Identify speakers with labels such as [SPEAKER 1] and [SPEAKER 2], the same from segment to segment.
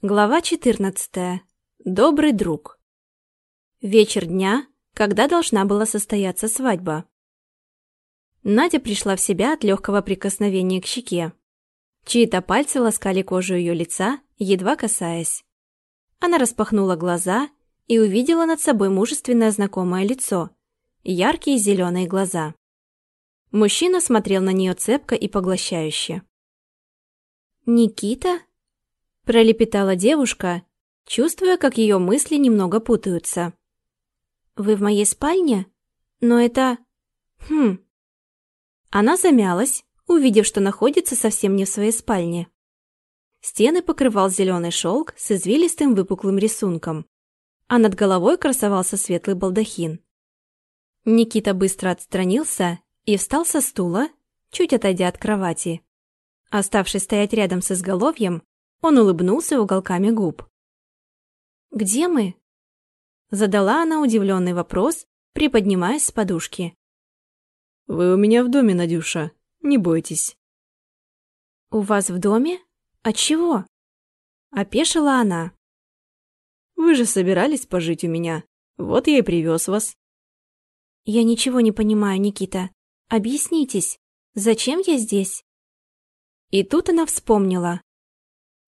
[SPEAKER 1] Глава 14. Добрый друг. Вечер дня, когда должна была состояться свадьба. Надя пришла в себя от легкого прикосновения к щеке. Чьи-то пальцы ласкали кожу ее лица, едва касаясь. Она распахнула глаза и увидела над собой мужественное знакомое лицо, яркие зеленые глаза. Мужчина смотрел на нее цепко и поглощающе. «Никита?» Пролепетала девушка, чувствуя, как ее мысли немного путаются. «Вы в моей спальне? Но это... Хм...» Она замялась, увидев, что находится совсем не в своей спальне. Стены покрывал зеленый шелк с извилистым выпуклым рисунком, а над головой красовался светлый балдахин. Никита быстро отстранился и встал со стула, чуть отойдя от кровати. Оставшись стоять рядом с изголовьем, он улыбнулся уголками губ. «Где мы?» Задала она удивленный вопрос, приподнимаясь с подушки.
[SPEAKER 2] «Вы у меня в доме, Надюша. Не бойтесь».
[SPEAKER 1] «У вас в доме? От чего?» Опешила она.
[SPEAKER 2] «Вы же собирались пожить у меня. Вот я и привез вас».
[SPEAKER 1] «Я ничего не понимаю, Никита. Объяснитесь, зачем я здесь?» И тут она вспомнила,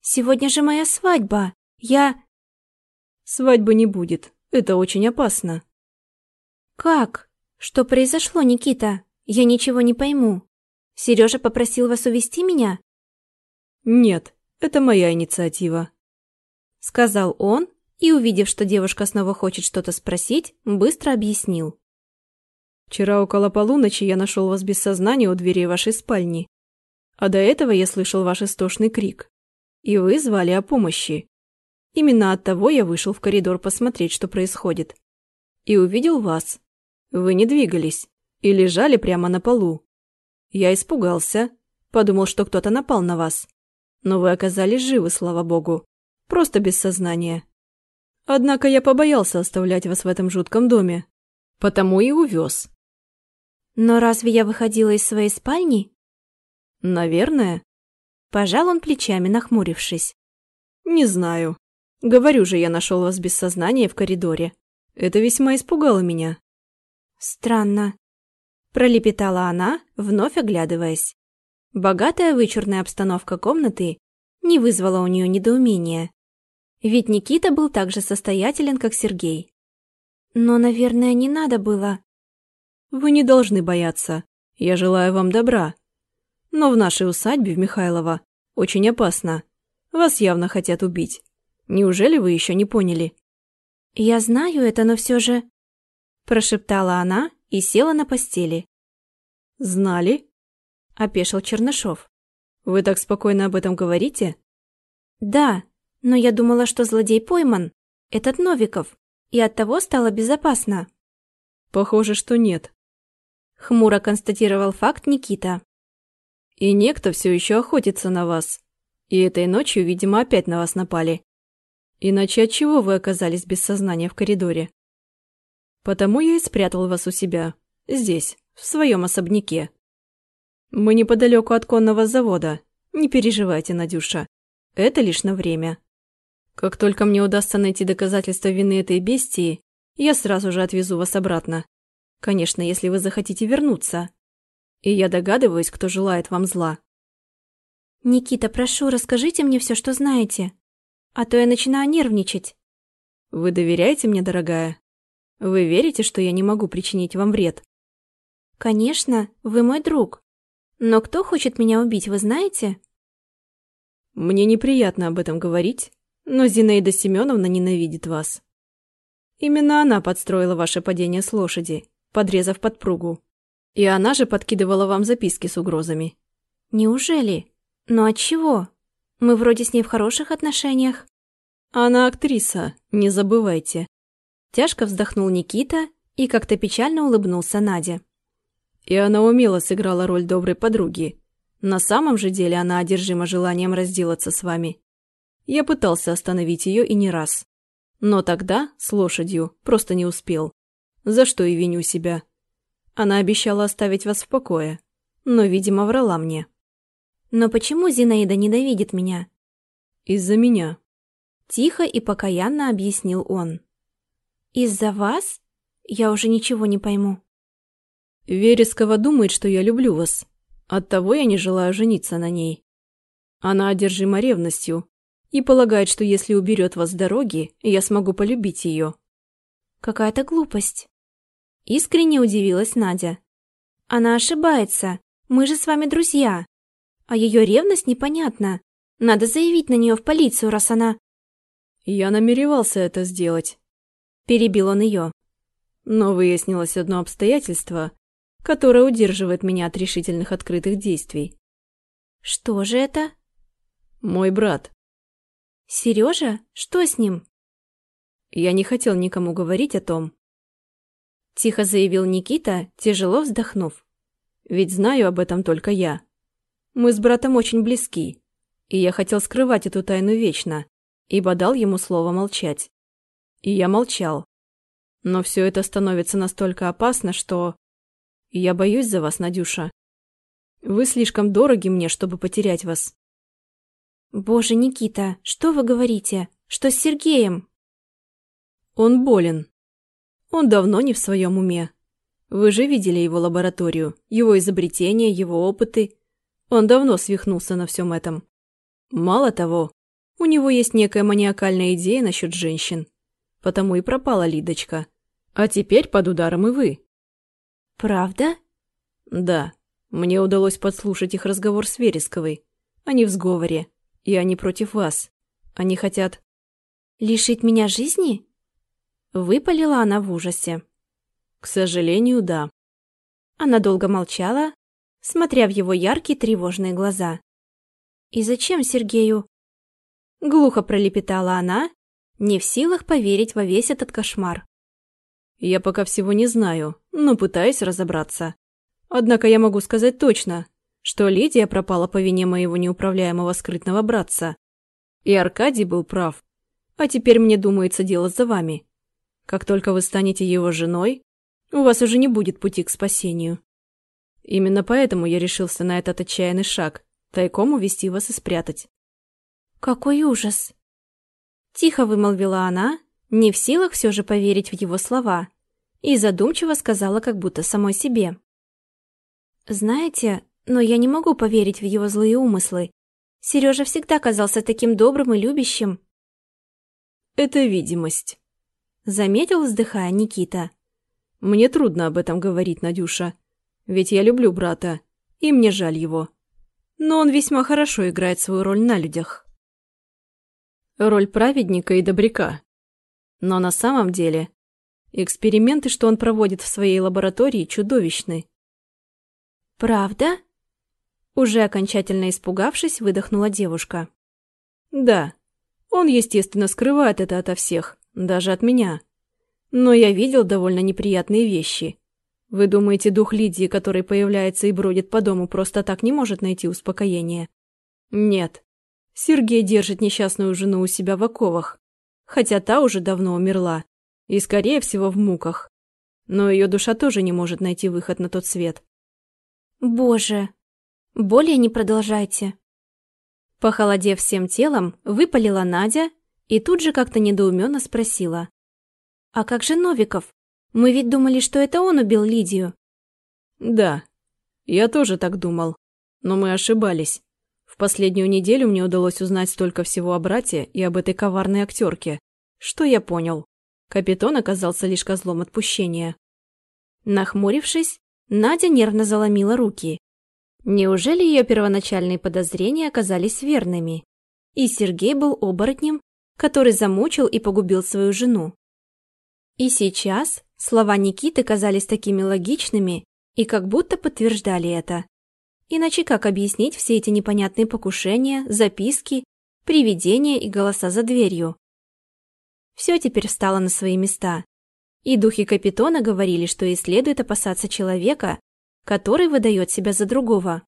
[SPEAKER 1] Сегодня же моя свадьба. Я...»
[SPEAKER 2] «Свадьбы не будет. Это очень опасно».
[SPEAKER 1] «Как? Что произошло, Никита? Я ничего не пойму. Сережа попросил вас увести меня?»
[SPEAKER 2] «Нет, это моя инициатива», — сказал он и, увидев, что девушка снова хочет что-то спросить, быстро объяснил. «Вчера около полуночи я нашел вас без сознания у двери вашей спальни. А до этого я слышал ваш истошный крик и вы звали о помощи. Именно от того я вышел в коридор посмотреть, что происходит. И увидел вас. Вы не двигались и лежали прямо на полу. Я испугался, подумал, что кто-то напал на вас. Но вы оказались живы, слава богу. Просто без сознания. Однако я побоялся оставлять вас в этом жутком доме. Потому и увез.
[SPEAKER 1] Но разве я выходила из своей спальни?
[SPEAKER 2] Наверное.
[SPEAKER 1] Пожал он плечами, нахмурившись.
[SPEAKER 2] «Не знаю. Говорю же, я нашел вас без сознания в коридоре. Это весьма испугало меня».
[SPEAKER 1] «Странно», – пролепетала она, вновь оглядываясь. Богатая вычурная обстановка комнаты не вызвала у нее недоумения. Ведь Никита был так же состоятелен, как Сергей. Но, наверное, не надо было.
[SPEAKER 2] «Вы не должны бояться. Я желаю вам добра», но в нашей усадьбе в Михайлово очень опасно. Вас явно хотят убить. Неужели вы еще не поняли?»
[SPEAKER 1] «Я знаю это, но все же...» Прошептала она и села на постели.
[SPEAKER 2] «Знали?»
[SPEAKER 1] – опешил Чернышов.
[SPEAKER 2] «Вы так спокойно об этом говорите?»
[SPEAKER 1] «Да, но я думала, что злодей пойман, этот Новиков, и оттого стало безопасно».
[SPEAKER 2] «Похоже, что нет», –
[SPEAKER 1] хмуро констатировал факт Никита.
[SPEAKER 2] И некто все еще охотится на вас. И этой ночью, видимо, опять на вас напали. Иначе от чего вы оказались без сознания в коридоре? Потому я и спрятал вас у себя. Здесь, в своем особняке. Мы неподалеку от конного завода. Не переживайте, Надюша. Это лишь на время. Как только мне удастся найти доказательства вины этой бестии, я сразу же отвезу вас обратно. Конечно, если вы захотите вернуться. И я догадываюсь, кто желает вам зла.
[SPEAKER 1] Никита, прошу, расскажите мне все, что знаете. А то я начинаю нервничать.
[SPEAKER 2] Вы доверяете мне, дорогая? Вы верите, что я не могу причинить вам вред?
[SPEAKER 1] Конечно, вы мой друг. Но кто хочет меня убить, вы знаете?
[SPEAKER 2] Мне неприятно об этом говорить, но Зинаида Семеновна ненавидит вас. Именно она подстроила ваше падение с лошади, подрезав подпругу. И она же подкидывала вам записки с угрозами.
[SPEAKER 1] Неужели? Но от чего? Мы вроде с ней в хороших отношениях.
[SPEAKER 2] Она актриса, не забывайте.
[SPEAKER 1] Тяжко вздохнул Никита и как-то печально улыбнулся Наде.
[SPEAKER 2] И она умело сыграла роль доброй подруги. На самом же деле она одержима желанием разделаться с вами. Я пытался остановить ее и не раз. Но тогда, с лошадью, просто не успел. За что и виню себя. Она обещала оставить вас в покое, но, видимо, врала мне.
[SPEAKER 1] Но почему Зинаида ненавидит меня?
[SPEAKER 2] Из-за меня.
[SPEAKER 1] Тихо и покаянно объяснил он. «Из-за вас? Я уже ничего не пойму».
[SPEAKER 2] Верескова думает, что я люблю вас. Оттого я не желаю жениться на ней. Она одержима ревностью и полагает, что если уберет вас с дороги, я смогу полюбить ее.
[SPEAKER 1] Какая-то глупость. Искренне удивилась Надя. Она ошибается. Мы же с вами друзья. А ее ревность непонятна. Надо заявить на нее в полицию, раз она...
[SPEAKER 2] Я намеревался это сделать.
[SPEAKER 1] Перебил он ее.
[SPEAKER 2] Но выяснилось одно обстоятельство, которое удерживает меня от решительных открытых действий.
[SPEAKER 1] Что же это?
[SPEAKER 2] Мой брат.
[SPEAKER 1] Сережа? Что с ним?
[SPEAKER 2] Я не хотел никому говорить о том.
[SPEAKER 1] Тихо заявил Никита, тяжело вздохнув.
[SPEAKER 2] Ведь знаю об этом только я. Мы с братом очень близки, и я хотел скрывать эту тайну вечно, ибо дал ему слово молчать. И я молчал. Но все это становится настолько опасно, что... Я боюсь за вас, Надюша. Вы слишком дороги мне, чтобы потерять вас.
[SPEAKER 1] Боже, Никита, что вы говорите? Что с Сергеем?
[SPEAKER 2] Он болен. Он давно не в своем уме. Вы же видели его лабораторию, его изобретения, его опыты. Он давно свихнулся на всем этом. Мало того, у него есть некая маниакальная идея насчет женщин. Потому и пропала Лидочка. А теперь под ударом и вы.
[SPEAKER 1] Правда?
[SPEAKER 2] Да. Мне удалось подслушать их разговор с Вересковой. Они в сговоре. И они против вас. Они хотят...
[SPEAKER 1] Лишить меня жизни? Выпалила она в ужасе.
[SPEAKER 2] К сожалению, да.
[SPEAKER 1] Она долго молчала, смотря в его яркие тревожные глаза. «И зачем Сергею?» Глухо пролепетала она, не в силах поверить во весь этот кошмар.
[SPEAKER 2] «Я пока всего не знаю, но пытаюсь разобраться. Однако я могу сказать точно, что Лидия пропала по вине моего неуправляемого скрытного братца. И Аркадий был прав. А теперь мне думается дело за вами. Как только вы станете его женой, у вас уже не будет пути к спасению. Именно поэтому я решился на этот отчаянный шаг, тайком увести вас и спрятать.
[SPEAKER 1] «Какой ужас!» Тихо вымолвила она, не в силах все же поверить в его слова, и задумчиво сказала как будто самой себе. «Знаете, но я не могу поверить в его злые умыслы. Сережа всегда казался таким добрым и любящим».
[SPEAKER 2] «Это видимость», — заметил, вздыхая Никита. «Мне трудно об этом говорить, Надюша, ведь я люблю брата, и мне жаль его. Но он весьма хорошо играет свою роль на людях» роль праведника и добряка. Но на самом деле эксперименты, что он проводит в своей лаборатории, чудовищны.
[SPEAKER 1] «Правда?» Уже окончательно испугавшись, выдохнула девушка.
[SPEAKER 2] «Да, он, естественно, скрывает это ото всех, даже от меня. Но я видел довольно неприятные вещи. Вы думаете, дух Лидии, который появляется и бродит по дому, просто так не может найти успокоение? Нет. Сергей держит несчастную жену у себя в оковах, хотя та уже давно умерла и, скорее всего, в муках. Но ее душа тоже не может найти выход на тот свет.
[SPEAKER 1] «Боже! Более не продолжайте!» Похолодев всем телом, выпалила Надя и тут же как-то недоуменно спросила. «А как же Новиков? Мы ведь думали, что это он убил Лидию».
[SPEAKER 2] «Да, я тоже так думал, но мы ошибались последнюю неделю мне удалось узнать столько всего о брате и об этой коварной актерке. Что я понял? Капитон оказался лишь козлом отпущения.
[SPEAKER 1] Нахмурившись, Надя нервно заломила руки. Неужели ее первоначальные подозрения оказались верными? И Сергей был оборотнем, который замучил и погубил свою жену. И сейчас слова Никиты казались такими логичными и как будто подтверждали это. Иначе как объяснить все эти непонятные покушения, записки, привидения и голоса за дверью? Все теперь встало на свои места. И духи Капитона говорили, что ей следует опасаться человека, который выдает себя за другого.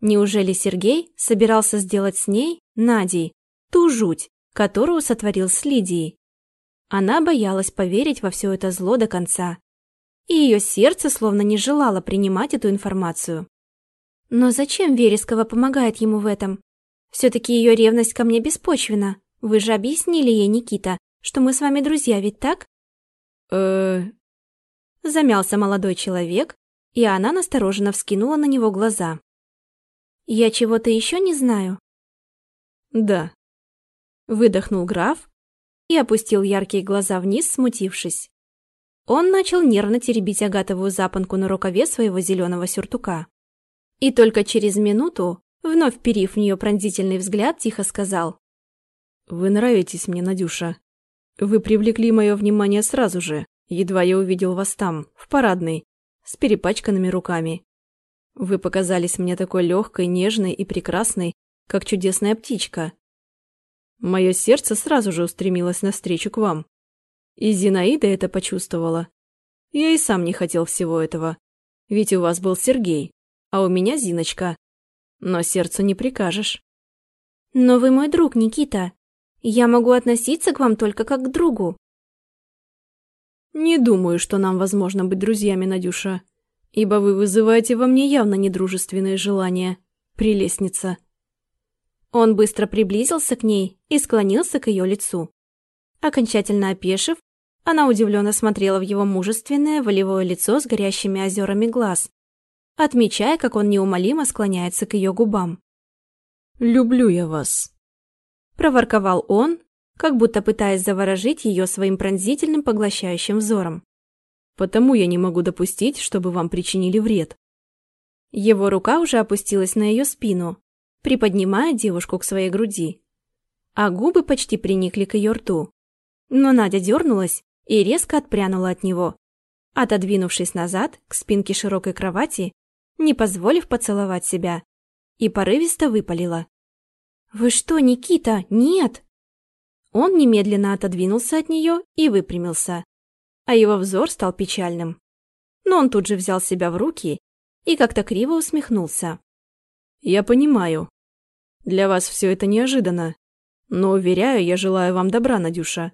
[SPEAKER 1] Неужели Сергей собирался сделать с ней, Надей, ту жуть, которую сотворил с Лидией? Она боялась поверить во все это зло до конца. И ее сердце словно не желало принимать эту информацию. Но зачем Верескова помогает ему в этом? Все-таки ее ревность ко мне беспочвена. Вы же объяснили ей, Никита, что мы с вами друзья, ведь так?
[SPEAKER 2] э
[SPEAKER 1] Замялся молодой человек, и она настороженно вскинула на него глаза. «Я чего-то еще не знаю?»
[SPEAKER 2] «Да». Выдохнул граф и опустил яркие глаза вниз, смутившись. Он начал нервно теребить агатовую запонку на рукаве своего зеленого сюртука. И только через минуту, вновь вперив в нее пронзительный взгляд, тихо сказал. «Вы нравитесь мне, Надюша. Вы привлекли мое внимание сразу же, едва я увидел вас там, в парадной, с перепачканными руками. Вы показались мне такой легкой, нежной и прекрасной, как чудесная птичка. Мое сердце сразу же устремилось навстречу к вам. И Зинаида это почувствовала. Я и сам не хотел всего этого. Ведь у вас был Сергей, а у меня Зиночка. Но сердцу не прикажешь.
[SPEAKER 1] Но вы мой друг, Никита. Я могу относиться к вам только как к другу.
[SPEAKER 2] Не думаю, что нам возможно быть друзьями, Надюша. Ибо вы вызываете во мне явно недружественные желания. Прелестница.
[SPEAKER 1] Он быстро приблизился к ней и склонился к ее лицу. Окончательно опешив, она удивленно смотрела в его мужественное, волевое лицо с горящими озерами глаз, отмечая, как он неумолимо склоняется к ее губам.
[SPEAKER 2] «Люблю я вас», –
[SPEAKER 1] проворковал он, как будто пытаясь заворожить ее своим пронзительным поглощающим взором.
[SPEAKER 2] «Потому я не могу допустить, чтобы вам причинили вред».
[SPEAKER 1] Его рука уже опустилась на ее спину, приподнимая девушку к своей груди, а губы почти приникли к ее рту. Но Надя дернулась и резко отпрянула от него, отодвинувшись назад к спинке широкой кровати, не позволив поцеловать себя, и порывисто выпалила. «Вы что, Никита, нет!» Он немедленно отодвинулся от нее и выпрямился, а его взор стал печальным. Но он тут же взял себя в руки и как-то криво усмехнулся.
[SPEAKER 2] «Я понимаю. Для вас все это неожиданно. Но, уверяю, я желаю вам добра, Надюша.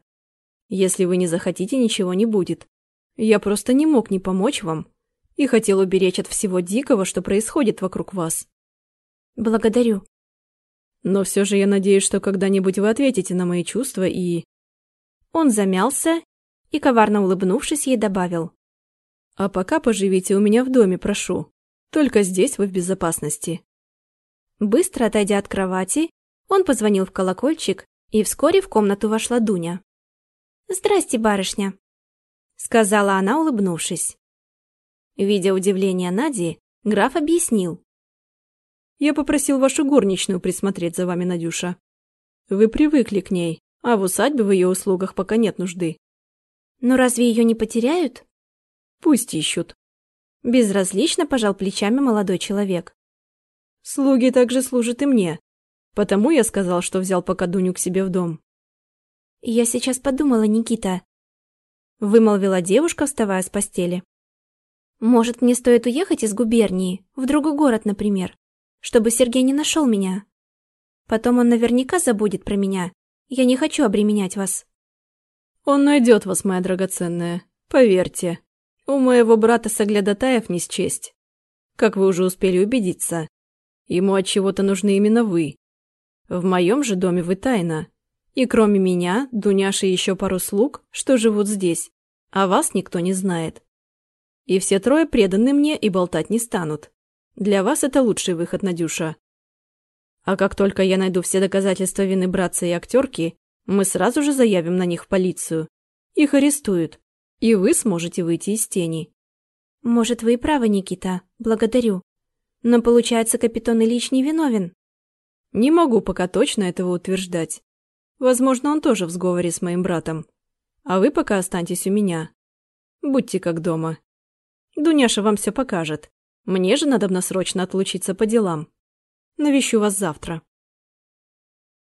[SPEAKER 2] Если вы не захотите, ничего не будет. Я просто не мог не помочь вам и хотел уберечь от всего дикого, что происходит вокруг вас.
[SPEAKER 1] Благодарю.
[SPEAKER 2] Но все же я надеюсь, что когда-нибудь вы ответите на мои чувства и...
[SPEAKER 1] Он замялся и, коварно улыбнувшись, ей добавил.
[SPEAKER 2] А пока поживите у меня в доме, прошу. Только здесь вы в безопасности.
[SPEAKER 1] Быстро отойдя от кровати, он позвонил в колокольчик, и вскоре в комнату вошла Дуня. «Здрасте, барышня», — сказала она, улыбнувшись. Видя удивление Нади, граф объяснил.
[SPEAKER 2] «Я попросил вашу горничную присмотреть за вами, Надюша. Вы привыкли к ней, а в усадьбе в ее услугах пока нет нужды».
[SPEAKER 1] «Но разве ее не потеряют?»
[SPEAKER 2] «Пусть ищут».
[SPEAKER 1] Безразлично пожал плечами молодой человек.
[SPEAKER 2] «Слуги также служат и мне, потому я сказал, что взял пока Дуню к себе в дом.
[SPEAKER 1] «Я сейчас подумала, Никита», — вымолвила девушка, вставая с постели. «Может, мне стоит уехать из губернии, в другой город, например, чтобы Сергей не нашел меня? Потом он наверняка забудет про меня. Я не хочу обременять вас».
[SPEAKER 2] «Он найдет вас, моя драгоценная, поверьте. У моего брата Саглядатаев не счесть. Как вы уже успели убедиться. Ему от чего-то нужны именно вы. В моем же доме вы тайна, и кроме меня, Дуняши еще пару слуг, что живут здесь, а вас никто не знает. И все трое преданы мне и болтать не станут. Для вас это лучший выход, Надюша. А как только я найду все доказательства вины братца и актерки, мы сразу же заявим на них в полицию. Их арестуют, и вы сможете выйти из тени.
[SPEAKER 1] Может, вы и правы, Никита, благодарю. Но получается, капитан Ильич не виновен.
[SPEAKER 2] Не могу пока точно этого утверждать. Возможно, он тоже в сговоре с моим братом. А вы пока останьтесь у меня. Будьте как дома. Дуняша вам все покажет. Мне же надо срочно отлучиться по делам. Навещу вас завтра.